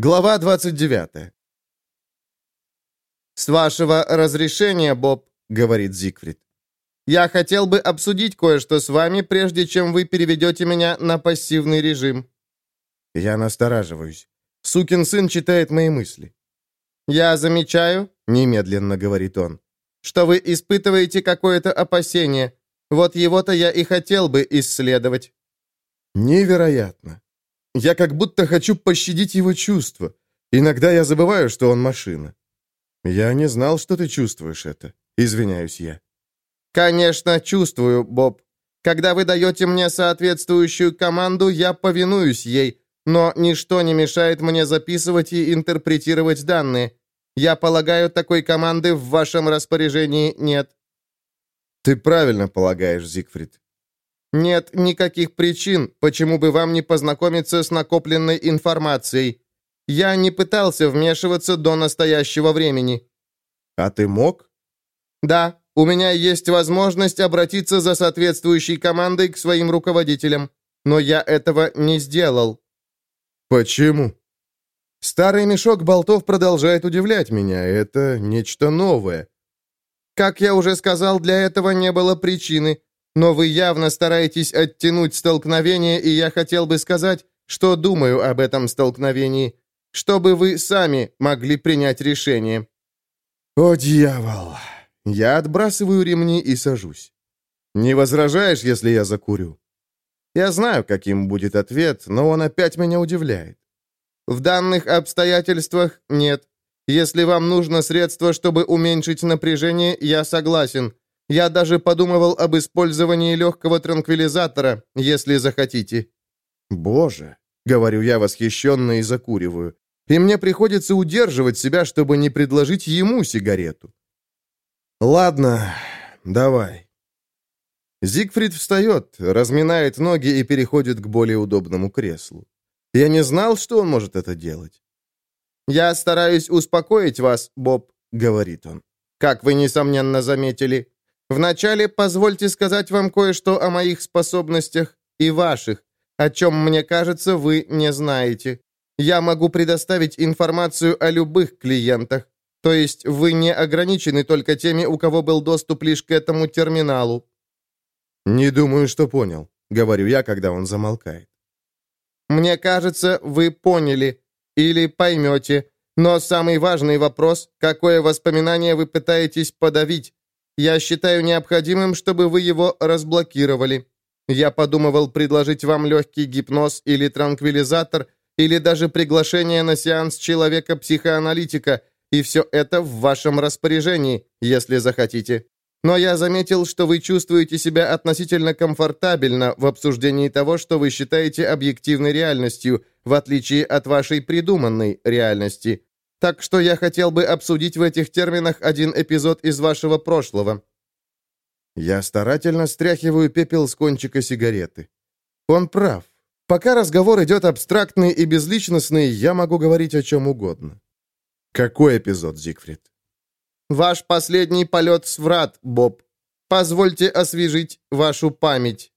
Глава 29. «С вашего разрешения, Боб», — говорит Зигфрид, «я хотел бы обсудить кое-что с вами, прежде чем вы переведете меня на пассивный режим». Я настораживаюсь. Сукин сын читает мои мысли. «Я замечаю», — немедленно говорит он, «что вы испытываете какое-то опасение. Вот его-то я и хотел бы исследовать». Невероятно. Я как будто хочу пощадить его чувства. Иногда я забываю, что он машина. Я не знал, что ты чувствуешь это. Извиняюсь я. Конечно, чувствую, Боб. Когда вы даете мне соответствующую команду, я повинуюсь ей, но ничто не мешает мне записывать и интерпретировать данные. Я полагаю, такой команды в вашем распоряжении нет. Ты правильно полагаешь, Зигфрид. Нет никаких причин, почему бы вам не познакомиться с накопленной информацией. Я не пытался вмешиваться до настоящего времени». «А ты мог?» «Да, у меня есть возможность обратиться за соответствующей командой к своим руководителям, но я этого не сделал». «Почему?» Старый мешок болтов продолжает удивлять меня. Это нечто новое. Как я уже сказал, для этого не было причины. Но вы явно стараетесь оттянуть столкновение, и я хотел бы сказать, что думаю об этом столкновении, чтобы вы сами могли принять решение». «О, дьявол!» Я отбрасываю ремни и сажусь. «Не возражаешь, если я закурю?» Я знаю, каким будет ответ, но он опять меня удивляет. В данных обстоятельствах нет. Если вам нужно средство, чтобы уменьшить напряжение, я согласен. Я даже подумывал об использовании легкого транквилизатора, если захотите». «Боже!» — говорю я восхищенно и закуриваю. И мне приходится удерживать себя, чтобы не предложить ему сигарету. «Ладно, давай». Зигфрид встает, разминает ноги и переходит к более удобному креслу. Я не знал, что он может это делать. «Я стараюсь успокоить вас, Боб», — говорит он. «Как вы, несомненно, заметили, Вначале позвольте сказать вам кое-что о моих способностях и ваших, о чем, мне кажется, вы не знаете. Я могу предоставить информацию о любых клиентах, то есть вы не ограничены только теми, у кого был доступ лишь к этому терминалу». «Не думаю, что понял», — говорю я, когда он замолкает. «Мне кажется, вы поняли или поймете, но самый важный вопрос, какое воспоминание вы пытаетесь подавить, я считаю необходимым, чтобы вы его разблокировали. Я подумывал предложить вам легкий гипноз или транквилизатор, или даже приглашение на сеанс человека-психоаналитика, и все это в вашем распоряжении, если захотите. Но я заметил, что вы чувствуете себя относительно комфортабельно в обсуждении того, что вы считаете объективной реальностью, в отличие от вашей придуманной реальности. Так что я хотел бы обсудить в этих терминах один эпизод из вашего прошлого». Я старательно стряхиваю пепел с кончика сигареты. Он прав. Пока разговор идет абстрактный и безличностный, я могу говорить о чем угодно. Какой эпизод, Зигфрид? Ваш последний полет с врат, Боб. Позвольте освежить вашу память.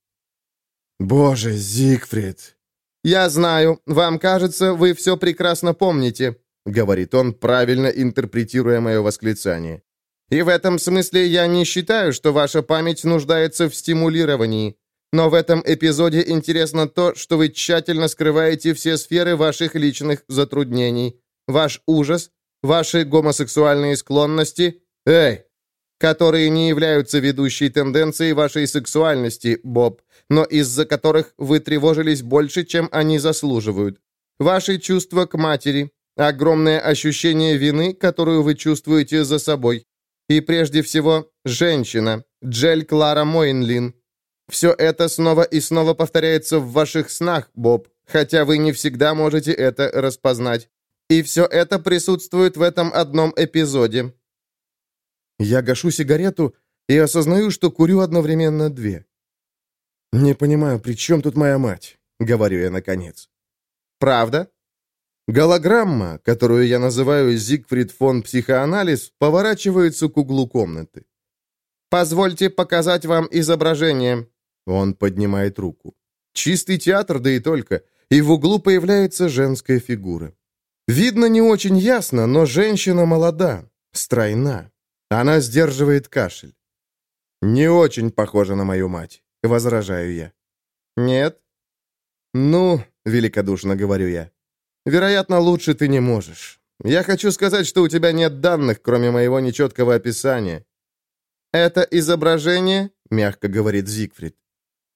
Боже, Зигфрид. Я знаю, вам кажется, вы все прекрасно помните. — говорит он, правильно интерпретируя мое восклицание. «И в этом смысле я не считаю, что ваша память нуждается в стимулировании. Но в этом эпизоде интересно то, что вы тщательно скрываете все сферы ваших личных затруднений. Ваш ужас, ваши гомосексуальные склонности... Эй! Которые не являются ведущей тенденцией вашей сексуальности, Боб, но из-за которых вы тревожились больше, чем они заслуживают. Ваши чувства к матери, огромное ощущение вины, которую вы чувствуете за собой. И прежде всего, женщина, Джель Клара Мойнлин. Все это снова и снова повторяется в ваших снах, Боб, хотя вы не всегда можете это распознать. И все это присутствует в этом одном эпизоде. Я гашу сигарету и осознаю, что курю одновременно две. «Не понимаю, при чем тут моя мать?» — говорю я наконец. «Правда?» Голограмма, которую я называю Зигфрид фон психоанализ, поворачивается к углу комнаты. «Позвольте показать вам изображение». Он поднимает руку. Чистый театр, да и только. И в углу появляется женская фигура. Видно не очень ясно, но женщина молода, стройна. Она сдерживает кашель. «Не очень похожа на мою мать», — возражаю я. «Нет?» «Ну», — великодушно говорю я, — «вероятно, лучше ты не можешь. Я хочу сказать, что у тебя нет данных, кроме моего нечеткого описания». «Это изображение», — мягко говорит Зигфрид,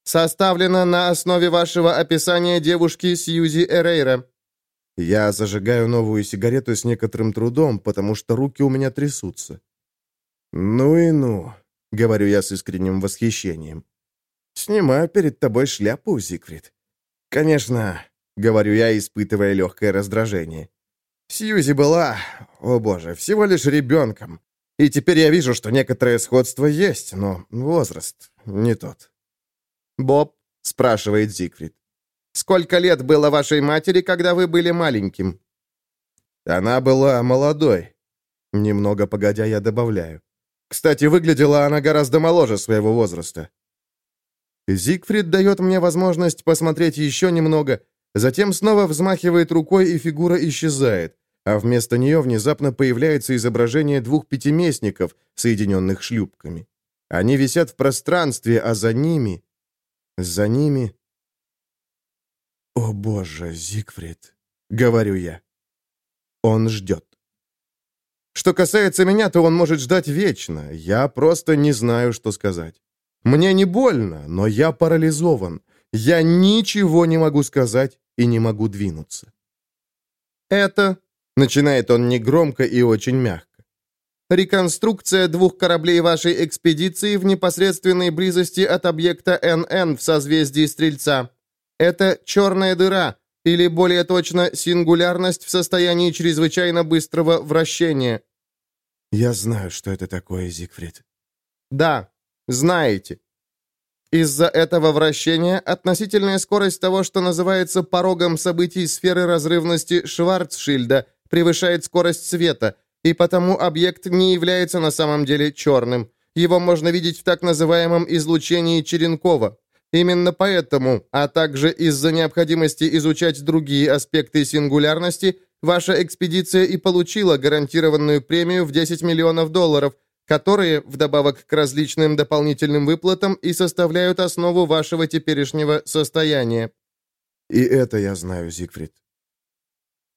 «составлено на основе вашего описания девушки Сьюзи Эрейра». Я зажигаю новую сигарету с некоторым трудом, потому что руки у меня трясутся. «Ну и ну», — говорю я с искренним восхищением. «Снимаю перед тобой шляпу, Зигфрид». «Конечно», — говорю я, испытывая легкое раздражение. «Сьюзи была, о боже, всего лишь ребенком. И теперь я вижу, что некоторое сходство есть, но возраст не тот». «Боб?» — спрашивает Зигфрид. «Сколько лет было вашей матери, когда вы были маленьким?» «Она была молодой». Немного погодя, я добавляю. Кстати, выглядела она гораздо моложе своего возраста. Зигфрид дает мне возможность посмотреть еще немного, затем снова взмахивает рукой, и фигура исчезает, а вместо нее внезапно появляется изображение двух пятиместников, соединенных шлюпками. Они висят в пространстве, а за ними... За ними... «О, Боже, Зигфрид!» — говорю я. Он ждет. Что касается меня, то он может ждать вечно. Я просто не знаю, что сказать. Мне не больно, но я парализован. Я ничего не могу сказать и не могу двинуться. Это, начинает он негромко и очень мягко. Реконструкция двух кораблей вашей экспедиции в непосредственной близости от объекта НН в созвездии Стрельца. Это черная дыра, или более точно, сингулярность в состоянии чрезвычайно быстрого вращения. Я знаю, что это такое, Зигфрид. Да, знаете. Из-за этого вращения относительная скорость того, что называется порогом событий сферы разрывности Шварцшильда, превышает скорость света, и потому объект не является на самом деле черным. Его можно видеть в так называемом излучении Черенкова. Именно поэтому, а также из-за необходимости изучать другие аспекты сингулярности, ваша экспедиция и получила гарантированную премию в 10 миллионов долларов, которые, вдобавок к различным дополнительным выплатам, и составляют основу вашего теперешнего состояния. И это я знаю, Зигфрид.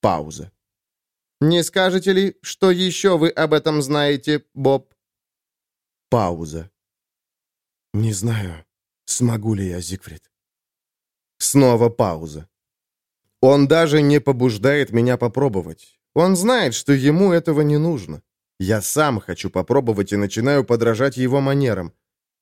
Пауза. Не скажете ли, что еще вы об этом знаете, Боб? Пауза. Не знаю. Смогу ли я, Зигфрид? Снова пауза. Он даже не побуждает меня попробовать. Он знает, что ему этого не нужно. Я сам хочу попробовать и начинаю подражать его манерам.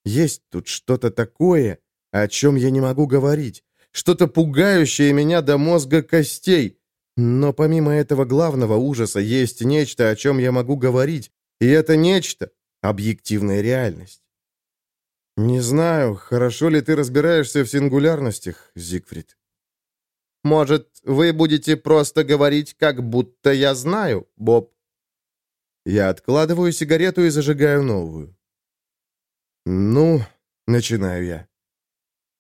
Есть тут что-то такое, о чем я не могу говорить. Что-то пугающее меня до мозга костей. Но помимо этого главного ужаса есть нечто, о чем я могу говорить. И это нечто — объективная реальность. «Не знаю, хорошо ли ты разбираешься в сингулярностях, Зигфрид». «Может, вы будете просто говорить, как будто я знаю, Боб?» Я откладываю сигарету и зажигаю новую. «Ну, — начинаю я.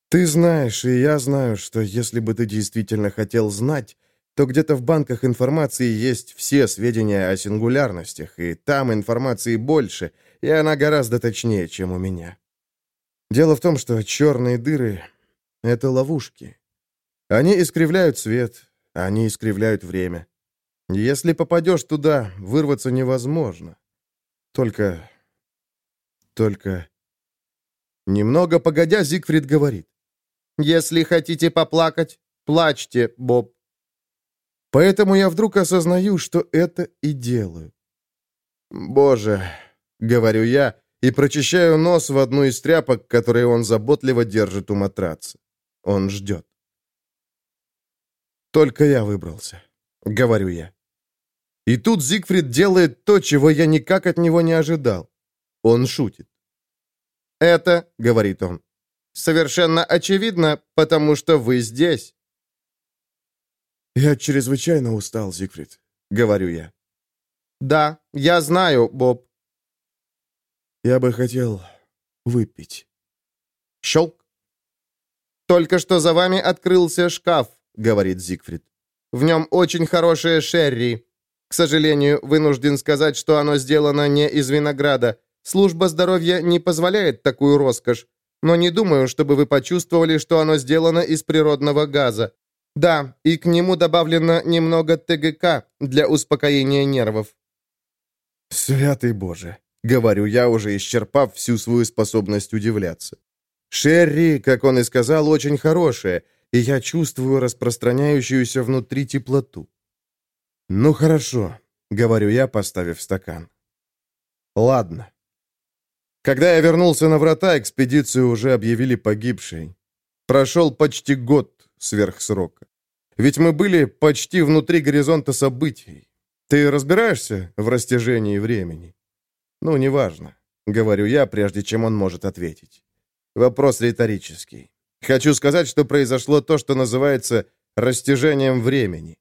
Ты знаешь, и я знаю, что если бы ты действительно хотел знать, то где-то в банках информации есть все сведения о сингулярностях, и там информации больше, и она гораздо точнее, чем у меня. Дело в том, что черные дыры — это ловушки. Они искривляют свет, они искривляют время. Если попадешь туда, вырваться невозможно. Только... Только... Немного погодя, Зигфрид говорит. «Если хотите поплакать, плачьте, Боб». Поэтому я вдруг осознаю, что это и делаю. «Боже», — говорю я, и прочищаю нос в одну из тряпок, которые он заботливо держит у матраца. Он ждет. «Только я выбрался», — говорю я. И тут Зигфрид делает то, чего я никак от него не ожидал. Он шутит. «Это, — говорит он, — совершенно очевидно, потому что вы здесь». «Я чрезвычайно устал, Зигфрид», — говорю я. «Да, я знаю, Боб. Я бы хотел выпить. Щелк. «Только что за вами открылся шкаф», — говорит Зигфрид. В нем очень хорошее шерри. К сожалению, вынужден сказать, что оно сделано не из винограда. Служба здоровья не позволяет такую роскошь, но не думаю, чтобы вы почувствовали, что оно сделано из природного газа. Да, и к нему добавлено немного ТГК для успокоения нервов. «Святый Боже!» — говорю я, уже исчерпав всю свою способность удивляться. «Шерри, как он и сказал, очень хорошая, и я чувствую распространяющуюся внутри теплоту». «Ну хорошо», — говорю я, поставив стакан. «Ладно». Когда я вернулся на врата, экспедицию уже объявили погибшей. Прошел почти год сверх срока. Ведь мы были почти внутри горизонта событий. Ты разбираешься в растяжении времени? Ну, неважно, говорю я, прежде чем он может ответить. Вопрос риторический. Хочу сказать, что произошло то, что называется растяжением времени.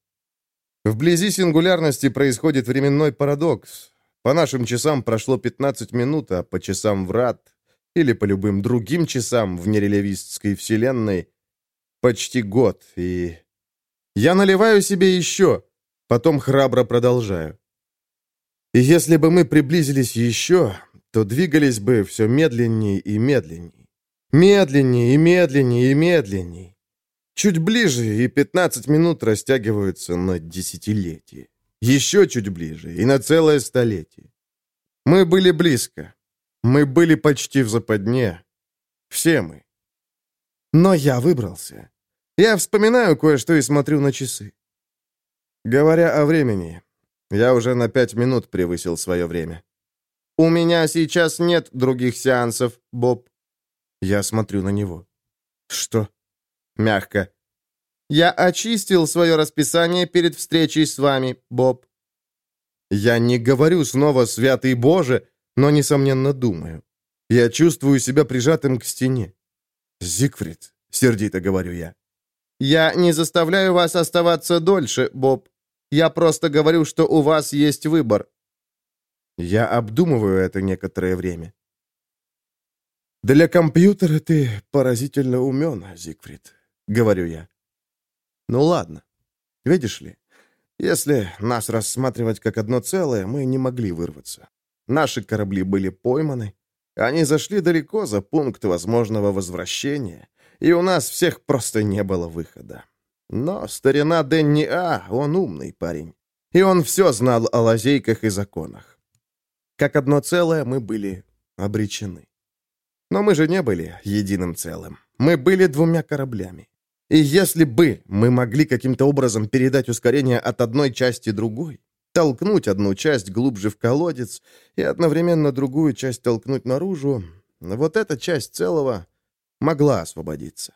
Вблизи сингулярности происходит временной парадокс. По нашим часам прошло 15 минут, а по часам врат или по любым другим часам в нерелевистской вселенной почти год, и... Я наливаю себе еще, потом храбро продолжаю. И если бы мы приблизились еще, то двигались бы все медленнее и медленнее. Медленнее и медленнее и медленнее. Чуть ближе, и 15 минут растягиваются на десятилетие. Еще чуть ближе, и на целое столетие. Мы были близко. Мы были почти в западне. Все мы. Но я выбрался. Я вспоминаю кое-что и смотрю на часы. Говоря о времени, я уже на пять минут превысил свое время. «У меня сейчас нет других сеансов, Боб». Я смотрю на него. «Что?» Мягко. «Я очистил свое расписание перед встречей с вами, Боб». Я не говорю снова «Святый Боже», но, несомненно, думаю. Я чувствую себя прижатым к стене. «Зигфрид», — сердито говорю я. «Я не заставляю вас оставаться дольше, Боб. Я просто говорю, что у вас есть выбор». Я обдумываю это некоторое время. «Для компьютера ты поразительно умен, Зигфрид», — говорю я. «Ну ладно. Видишь ли, если нас рассматривать как одно целое, мы не могли вырваться. Наши корабли были пойманы, они зашли далеко за пункт возможного возвращения, и у нас всех просто не было выхода. Но старина Дэнни А, он умный парень, и он все знал о лазейках и законах. Как одно целое мы были обречены. Но мы же не были единым целым. Мы были двумя кораблями. И если бы мы могли каким-то образом передать ускорение от одной части другой, толкнуть одну часть глубже в колодец и одновременно другую часть толкнуть наружу, вот эта часть целого могла освободиться.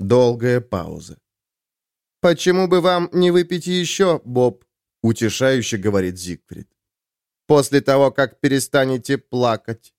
Долгая пауза. «Почему бы вам не выпить еще, Боб?» — утешающе говорит Зигфрид. «После того, как перестанете плакать».